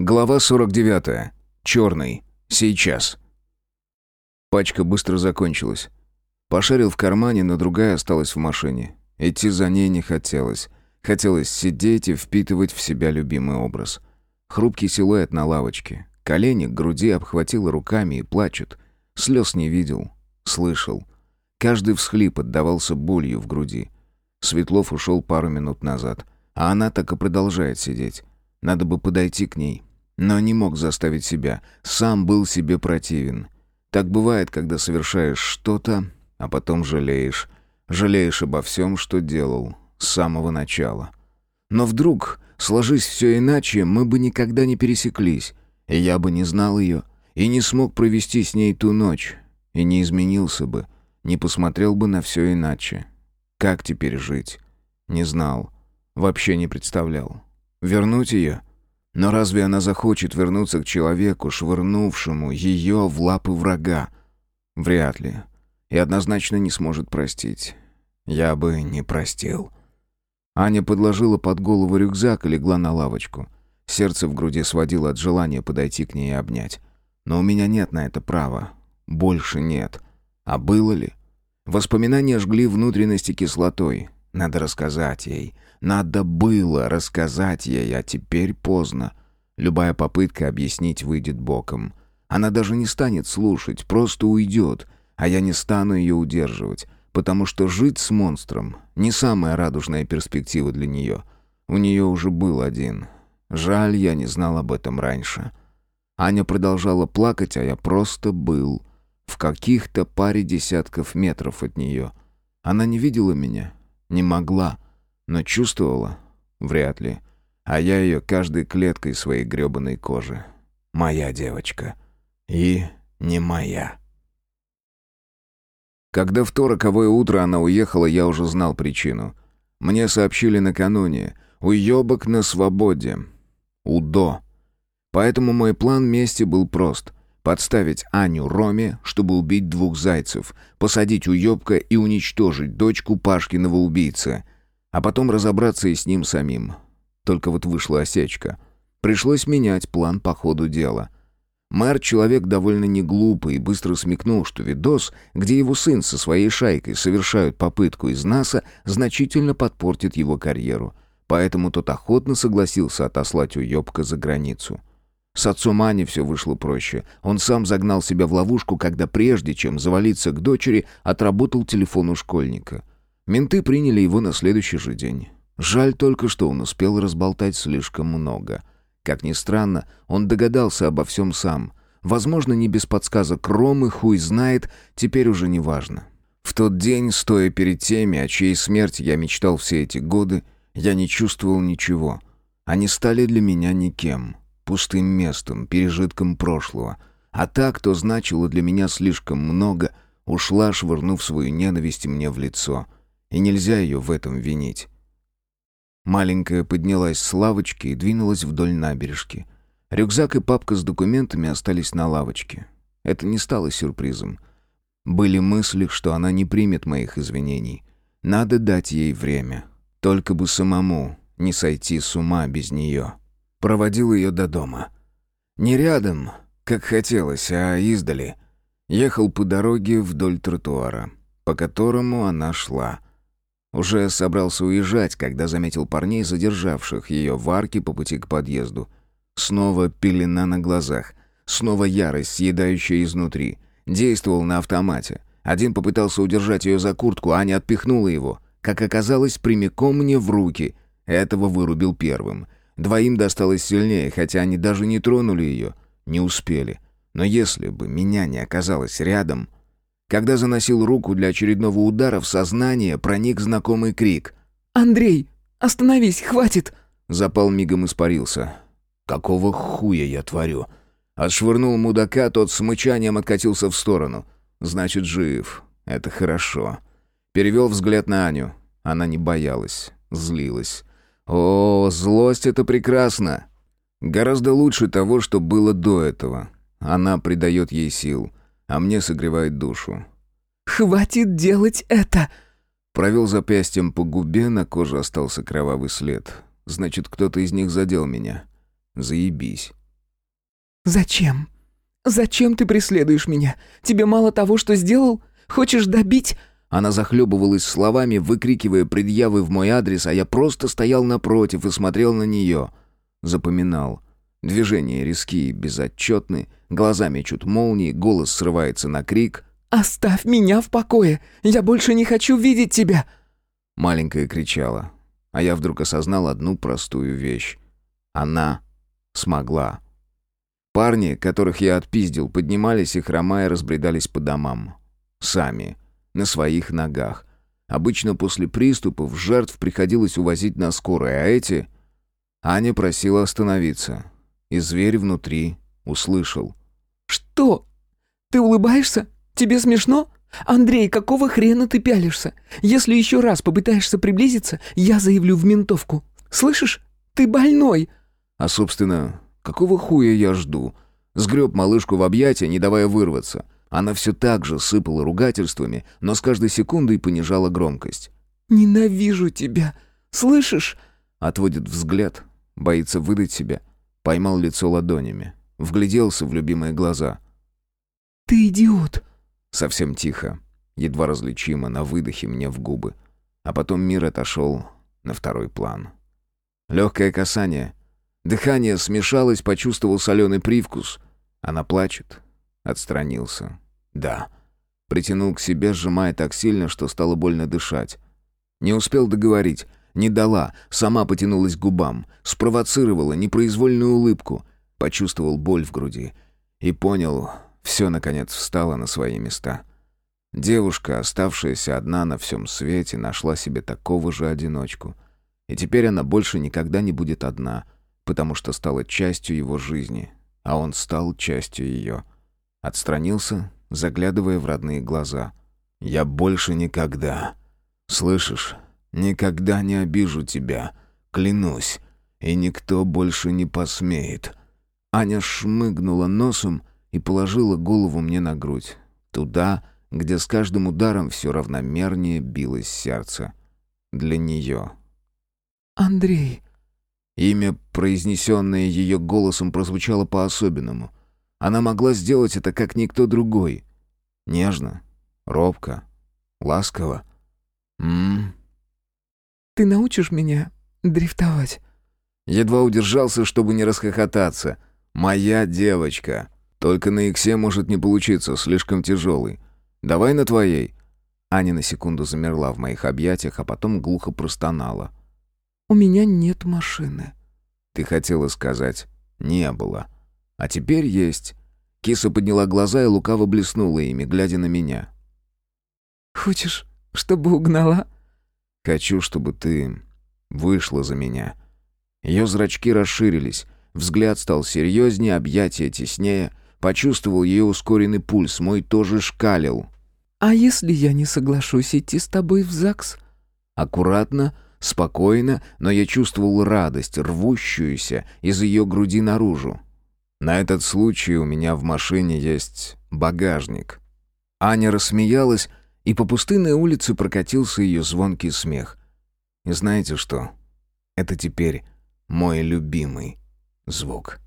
Глава 49. Черный. Сейчас. Пачка быстро закончилась. Пошарил в кармане, но другая осталась в машине. Идти за ней не хотелось. Хотелось сидеть и впитывать в себя любимый образ. Хрупкий силуэт на лавочке. Колени к груди обхватило руками и плачет. Слез не видел. Слышал. Каждый всхлип отдавался болью в груди. Светлов ушел пару минут назад. А она так и продолжает сидеть. Надо бы подойти к ней. Но не мог заставить себя. Сам был себе противен. Так бывает, когда совершаешь что-то, а потом жалеешь. Жалеешь обо всем, что делал. С самого начала. Но вдруг, сложись все иначе, мы бы никогда не пересеклись. И я бы не знал ее. И не смог провести с ней ту ночь. И не изменился бы. Не посмотрел бы на все иначе. Как теперь жить? Не знал. Вообще не представлял. Вернуть ее? Но разве она захочет вернуться к человеку, швырнувшему ее в лапы врага? Вряд ли. И однозначно не сможет простить. Я бы не простил. Аня подложила под голову рюкзак и легла на лавочку. Сердце в груди сводило от желания подойти к ней и обнять. Но у меня нет на это права. Больше нет. А было ли? Воспоминания жгли внутренности кислотой. Надо рассказать ей. Надо было рассказать ей, а теперь поздно. Любая попытка объяснить выйдет боком. Она даже не станет слушать, просто уйдет, а я не стану ее удерживать, потому что жить с монстром — не самая радужная перспектива для нее. У нее уже был один. Жаль, я не знал об этом раньше. Аня продолжала плакать, а я просто был в каких-то паре десятков метров от нее. Она не видела меня, не могла, но чувствовала, вряд ли. А я ее каждой клеткой своей гребаной кожи. Моя девочка. И не моя. Когда в то роковое утро она уехала, я уже знал причину. Мне сообщили накануне. Уебок на свободе. УДО. Поэтому мой план мести был прост. Подставить Аню Роме, чтобы убить двух зайцев, посадить уебка и уничтожить дочку Пашкиного убийцы, а потом разобраться и с ним самим. Только вот вышла осечка. Пришлось менять план по ходу дела. Мэр человек довольно неглупый и быстро смекнул, что видос, где его сын со своей шайкой совершают попытку из НАСА, значительно подпортит его карьеру. Поэтому тот охотно согласился отослать уебка за границу. С отцом Ани все вышло проще. Он сам загнал себя в ловушку, когда прежде, чем завалиться к дочери, отработал телефон у школьника. Менты приняли его на следующий же день. Жаль только, что он успел разболтать слишком много. Как ни странно, он догадался обо всем сам. Возможно, не без подсказок Ромы, хуй знает, теперь уже не важно. В тот день, стоя перед теми, о чьей смерти я мечтал все эти годы, я не чувствовал ничего. Они стали для меня никем пустым местом, пережитком прошлого. А та, кто значила для меня слишком много, ушла, швырнув свою ненависть мне в лицо. И нельзя ее в этом винить. Маленькая поднялась с лавочки и двинулась вдоль набережки. Рюкзак и папка с документами остались на лавочке. Это не стало сюрпризом. Были мысли, что она не примет моих извинений. Надо дать ей время. Только бы самому не сойти с ума без нее. Проводил ее до дома. Не рядом, как хотелось, а издали. Ехал по дороге вдоль тротуара, по которому она шла. Уже собрался уезжать, когда заметил парней, задержавших ее в арке по пути к подъезду. Снова пелена на глазах. Снова ярость, съедающая изнутри. Действовал на автомате. Один попытался удержать ее за куртку, Аня отпихнула его. Как оказалось, прямиком мне в руки. Этого вырубил первым. Двоим досталось сильнее, хотя они даже не тронули ее. Не успели. Но если бы меня не оказалось рядом... Когда заносил руку для очередного удара, в сознание проник знакомый крик. «Андрей, остановись, хватит!» Запал мигом испарился. «Какого хуя я творю?» Отшвырнул мудака, тот с мычанием откатился в сторону. «Значит, жив. Это хорошо». Перевел взгляд на Аню. Она не боялась, злилась. О, злость — это прекрасно. Гораздо лучше того, что было до этого. Она придает ей сил, а мне согревает душу. «Хватит делать это!» Провел запястьем по губе, на коже остался кровавый след. Значит, кто-то из них задел меня. Заебись. Зачем? Зачем ты преследуешь меня? Тебе мало того, что сделал? Хочешь добить?» Она захлебывалась словами, выкрикивая предъявы в мой адрес, а я просто стоял напротив и смотрел на нее. Запоминал. Движения резкие, безотчетны, глаза мечут молнии, голос срывается на крик. «Оставь меня в покое! Я больше не хочу видеть тебя!» Маленькая кричала, а я вдруг осознал одну простую вещь. Она смогла. Парни, которых я отпиздил, поднимались и, хромая, разбредались по домам. Сами на своих ногах. Обычно после приступов жертв приходилось увозить на скорой, а эти... Аня просила остановиться. И зверь внутри услышал. «Что? Ты улыбаешься? Тебе смешно? Андрей, какого хрена ты пялишься? Если еще раз попытаешься приблизиться, я заявлю в ментовку. Слышишь? Ты больной!» А, собственно, какого хуя я жду? Сгреб малышку в объятия, не давая вырваться. Она все так же сыпала ругательствами, но с каждой секундой понижала громкость. «Ненавижу тебя! Слышишь?» Отводит взгляд, боится выдать себя. Поймал лицо ладонями, вгляделся в любимые глаза. «Ты идиот!» Совсем тихо, едва различимо, на выдохе мне в губы. А потом мир отошел на второй план. Легкое касание. Дыхание смешалось, почувствовал соленый привкус. Она плачет, Отстранился. Да. Притянул к себе, сжимая так сильно, что стало больно дышать. Не успел договорить. Не дала, сама потянулась к губам, спровоцировала непроизвольную улыбку, почувствовал боль в груди и понял, все наконец встало на свои места. Девушка, оставшаяся одна на всем свете, нашла себе такого же одиночку. И теперь она больше никогда не будет одна, потому что стала частью его жизни, а он стал частью ее. Отстранился, заглядывая в родные глаза. «Я больше никогда, слышишь, никогда не обижу тебя, клянусь, и никто больше не посмеет». Аня шмыгнула носом и положила голову мне на грудь, туда, где с каждым ударом все равномернее билось сердце. Для нее. «Андрей». Имя, произнесенное ее голосом, прозвучало по-особенному. Она могла сделать это, как никто другой. Нежно, робко, ласково. М, «Ты научишь меня дрифтовать?» Едва удержался, чтобы не расхохотаться. «Моя девочка. Только на иксе может не получиться, слишком тяжелый. Давай на твоей». Аня на секунду замерла в моих объятиях, а потом глухо простонала. «У меня нет машины». «Ты хотела сказать, не было». А теперь есть. Киса подняла глаза и лукаво блеснула ими, глядя на меня. «Хочешь, чтобы угнала?» «Хочу, чтобы ты вышла за меня». Ее зрачки расширились, взгляд стал серьезнее, объятия теснее. Почувствовал ее ускоренный пульс, мой тоже шкалил. «А если я не соглашусь идти с тобой в ЗАГС?» Аккуратно, спокойно, но я чувствовал радость, рвущуюся из ее груди наружу. На этот случай у меня в машине есть багажник». Аня рассмеялась, и по пустынной улице прокатился ее звонкий смех. И знаете что? Это теперь мой любимый звук.